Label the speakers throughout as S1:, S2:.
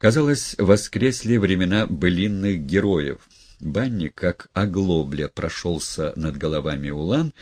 S1: Казалось, воскресли времена былинных героев. Банник, как оглобля, прошелся над головами улан,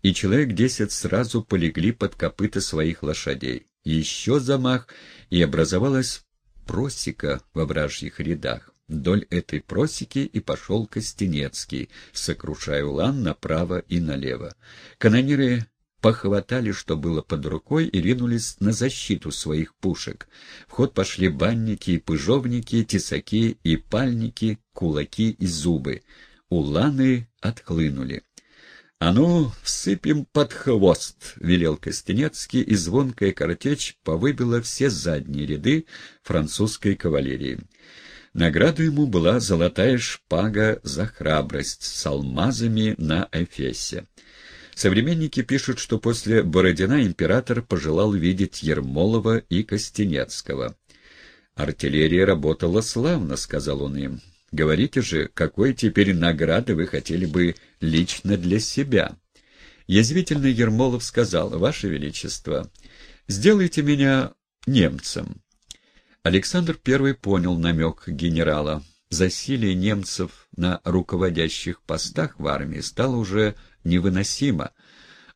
S1: и человек десять сразу полегли под копыта своих лошадей. Еще замах, и образовалась просека во вражьих рядах. Вдоль этой просеки и пошел Костенецкий, сокрушая улан направо и налево. Канониры похватали, что было под рукой, и ринулись на защиту своих пушек. В ход пошли банники и пыжовники, тесаки и пальники, кулаки и зубы. Уланы отхлынули. — А ну, всыпем под хвост! — велел Костенецкий, и звонкая картечь повыбила все задние ряды французской кавалерии. Награду ему была золотая шпага за храбрость с алмазами на эфесе. Современники пишут, что после Бородина император пожелал видеть Ермолова и Костенецкого. «Артиллерия работала славно», — сказал он им. «Говорите же, какой теперь награды вы хотели бы лично для себя?» Язвительно Ермолов сказал, «Ваше Величество, сделайте меня немцем». Александр I понял намек генерала. Засилие немцев на руководящих постах в армии стало уже невыносимо.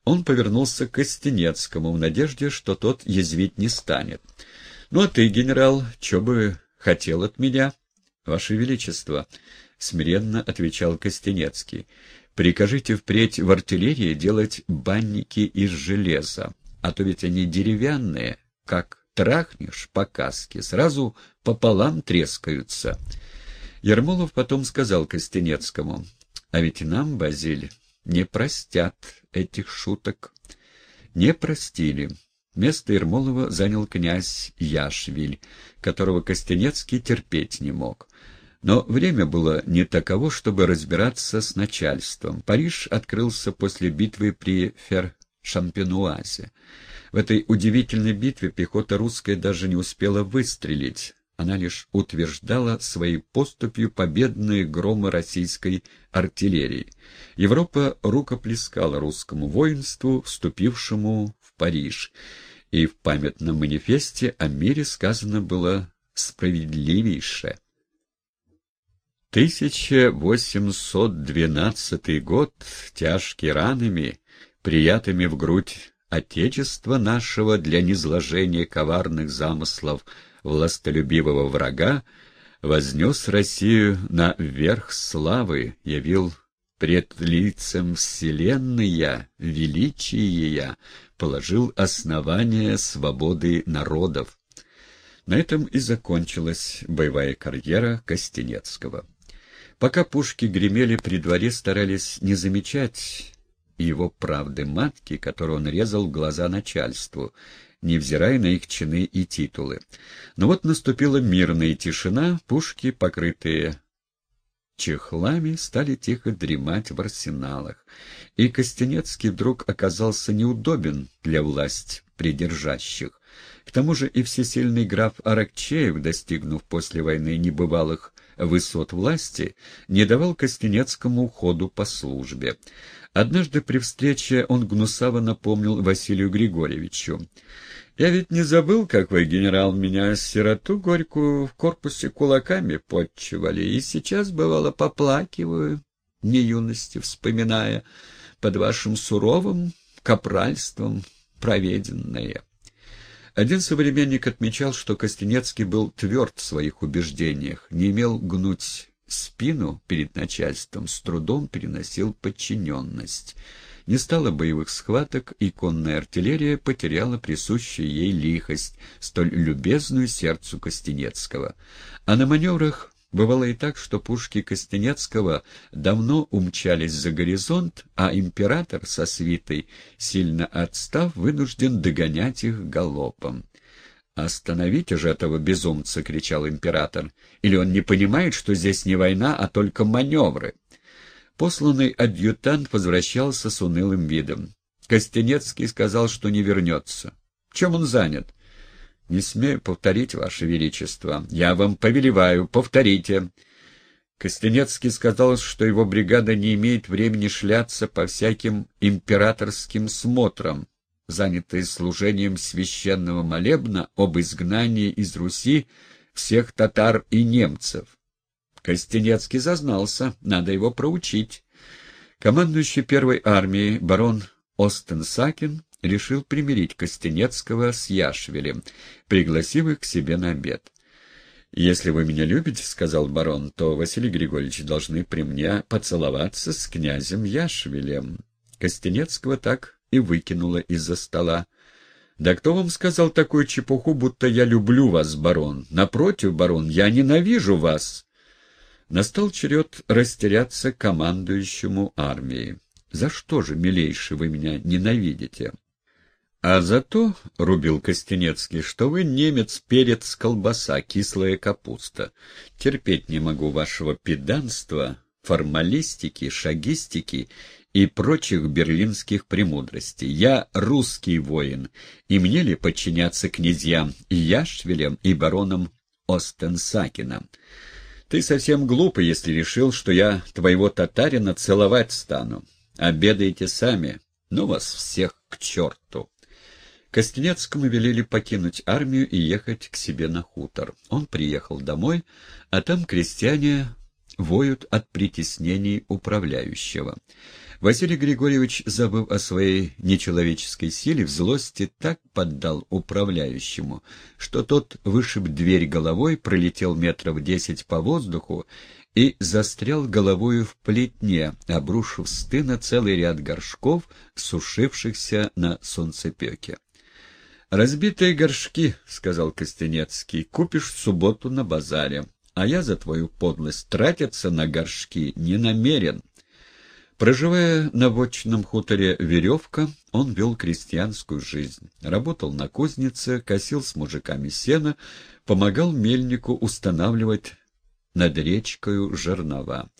S1: Он повернулся к Костенецкому в надежде, что тот язвить не станет. — Ну а ты, генерал, что бы хотел от меня? — Ваше Величество, — смиренно отвечал Костенецкий, — прикажите впредь в артиллерии делать банники из железа, а то ведь они деревянные, как трахнешь по каске, сразу пополам трескаются. Ермолов потом сказал Костенецкому, — А ведь нам, Базиль, не простят этих шуток. Не простили. Место Ермолова занял князь Яшвиль, которого Костенецкий терпеть не мог. Но время было не таково, чтобы разбираться с начальством. Париж открылся после битвы при Фер-Шампенуазе. В этой удивительной битве пехота русская даже не успела выстрелить. Она лишь утверждала своей поступью победные громы российской артиллерии. Европа рукоплескала русскому воинству, вступившему в Париж, и в памятном манифесте о мире сказано было справедливейше. 1812 год, тяжкий ранами, приятыми в грудь Отечества нашего для низложения коварных замыслов властолюбивого врага, вознес Россию на верх славы, явил пред лицем вселенная, величие я, положил основание свободы народов. На этом и закончилась боевая карьера Костенецкого. Пока пушки гремели при дворе, старались не замечать его правды матки, которую он резал в глаза начальству, невзирая на их чины и титулы. Но вот наступила мирная тишина, пушки, покрытые чехлами, стали тихо дремать в арсеналах, и Костенецкий вдруг оказался неудобен для власть придержащих. К тому же и всесильный граф Аракчеев, достигнув после войны небывалых высот власти, не давал Костенецкому ходу по службе. Однажды при встрече он гнусаво напомнил Василию Григорьевичу. «Я ведь не забыл, как вы, генерал, меня сироту горькую в корпусе кулаками подчивали, и сейчас, бывало, поплакиваю, не юности вспоминая, под вашим суровым капральством проведенное». Один современник отмечал, что Костенецкий был тверд в своих убеждениях, не имел гнуть спину перед начальством, с трудом переносил подчиненность. Не стало боевых схваток, и конная артиллерия потеряла присущую ей лихость, столь любезную сердцу Костенецкого. А на маневрах бывало и так, что пушки Костенецкого давно умчались за горизонт, а император со свитой, сильно отстав, вынужден догонять их галопом. «Остановите же этого безумца!» — кричал император. «Или он не понимает, что здесь не война, а только маневры?» Посланный адъютант возвращался с унылым видом. Костенецкий сказал, что не вернется. «Чем он занят?» «Не смею повторить, Ваше Величество. Я вам повелеваю, повторите». Костенецкий сказал, что его бригада не имеет времени шляться по всяким императорским смотрам, занятые служением священного молебна об изгнании из Руси всех татар и немцев. Костенецкий зазнался, надо его проучить. Командующий первой армией барон Остенсакин решил примирить Костенецкого с Яшвилем, пригласив их к себе на обед. «Если вы меня любите, — сказал барон, — то, Василий Григорьевич, должны при мне поцеловаться с князем Яшвилем». Костенецкого так и выкинуло из-за стола. «Да кто вам сказал такую чепуху, будто я люблю вас, барон? Напротив, барон, я ненавижу вас!» Настал черед растеряться командующему армией. «За что же, милейший, вы меня ненавидите?» «А за то, — рубил Костенецкий, — что вы немец, перец, колбаса, кислая капуста. Терпеть не могу вашего педанства, формалистики, шагистики и прочих берлинских премудростей. Я русский воин, и мне ли подчиняться князьям Яшвелем и баронам Остенсакином? Ты совсем глупый, если решил, что я твоего татарина целовать стану. Обедаете сами. Ну вас всех к черту. Костенецкому велели покинуть армию и ехать к себе на хутор. Он приехал домой, а там крестьяне воют от притеснений управляющего. Василий Григорьевич, забыв о своей нечеловеческой силе, в злости так поддал управляющему, что тот вышиб дверь головой, пролетел метров десять по воздуху и застрял головою в плетне, обрушив с тына целый ряд горшков, сушившихся на солнцепеке. «Разбитые горшки», — сказал Костенецкий, — «купишь в субботу на базаре, а я за твою подлость тратиться на горшки не намерен». Проживая на вотчинном хуторе «Веревка», он вел крестьянскую жизнь. Работал на кузнице, косил с мужиками сена, помогал мельнику устанавливать над речкою жернова.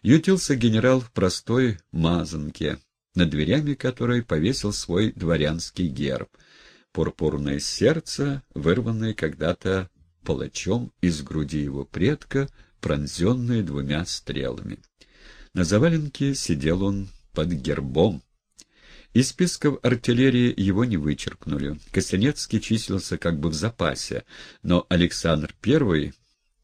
S1: Ютился генерал в простой мазанке, над дверями которой повесил свой дворянский герб — пурпурное сердце, вырванное когда-то палачом из груди его предка, пронзенное двумя стрелами. На заваленке сидел он под гербом. Из списков артиллерии его не вычеркнули. Костянецкий числился как бы в запасе, но Александр I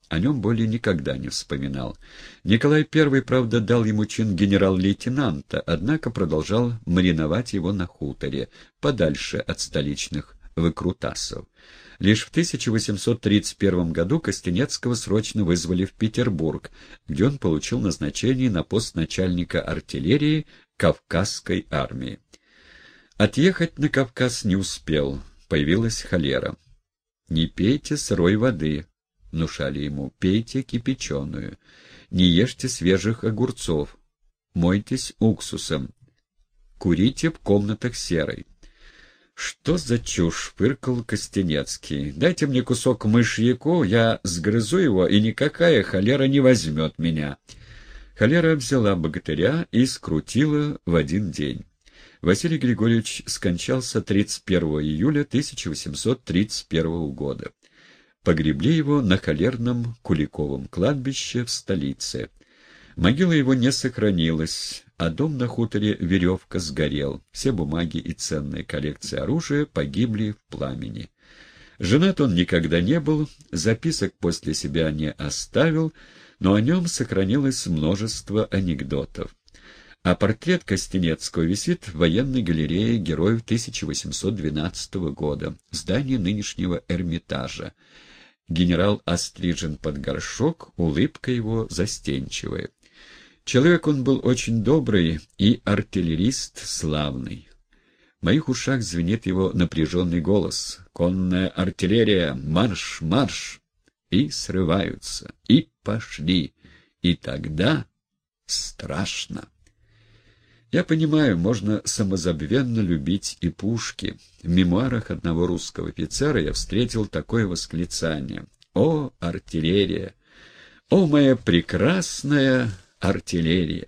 S1: о нем более никогда не вспоминал. Николай I, правда, дал ему чин генерал-лейтенанта, однако продолжал мариновать его на хуторе, подальше от столичных выкрутасов. Лишь в 1831 году Костенецкого срочно вызвали в Петербург, где он получил назначение на пост начальника артиллерии Кавказской армии. Отъехать на Кавказ не успел, появилась холера. «Не пейте сырой воды», — внушали ему, — «пейте кипяченую, не ешьте свежих огурцов, мойтесь уксусом, курите в комнатах серой». «Что за чушь?» — фыркал Костенецкий. «Дайте мне кусок мышьяку, я сгрызу его, и никакая холера не возьмет меня». Холера взяла богатыря и скрутила в один день. Василий Григорьевич скончался 31 июля 1831 года. Погребли его на холерном Куликовом кладбище в столице. Могила его не сохранилась, а дом на хуторе «Веревка» сгорел. Все бумаги и ценные коллекции оружия погибли в пламени. Женат он никогда не был, записок после себя не оставил, но о нем сохранилось множество анекдотов. А портрет Костенецкого висит в военной галерее героев 1812 года, в здании нынешнего Эрмитажа. Генерал острижен под горшок, улыбка его застенчивая. Человек он был очень добрый и артиллерист славный. В моих ушах звенит его напряженный голос. «Конная артиллерия! Марш! Марш!» И срываются, и пошли. И тогда страшно. Я понимаю, можно самозабвенно любить и пушки. В мемуарах одного русского офицера я встретил такое восклицание. «О, артиллерия! О, моя прекрасная артиллерия.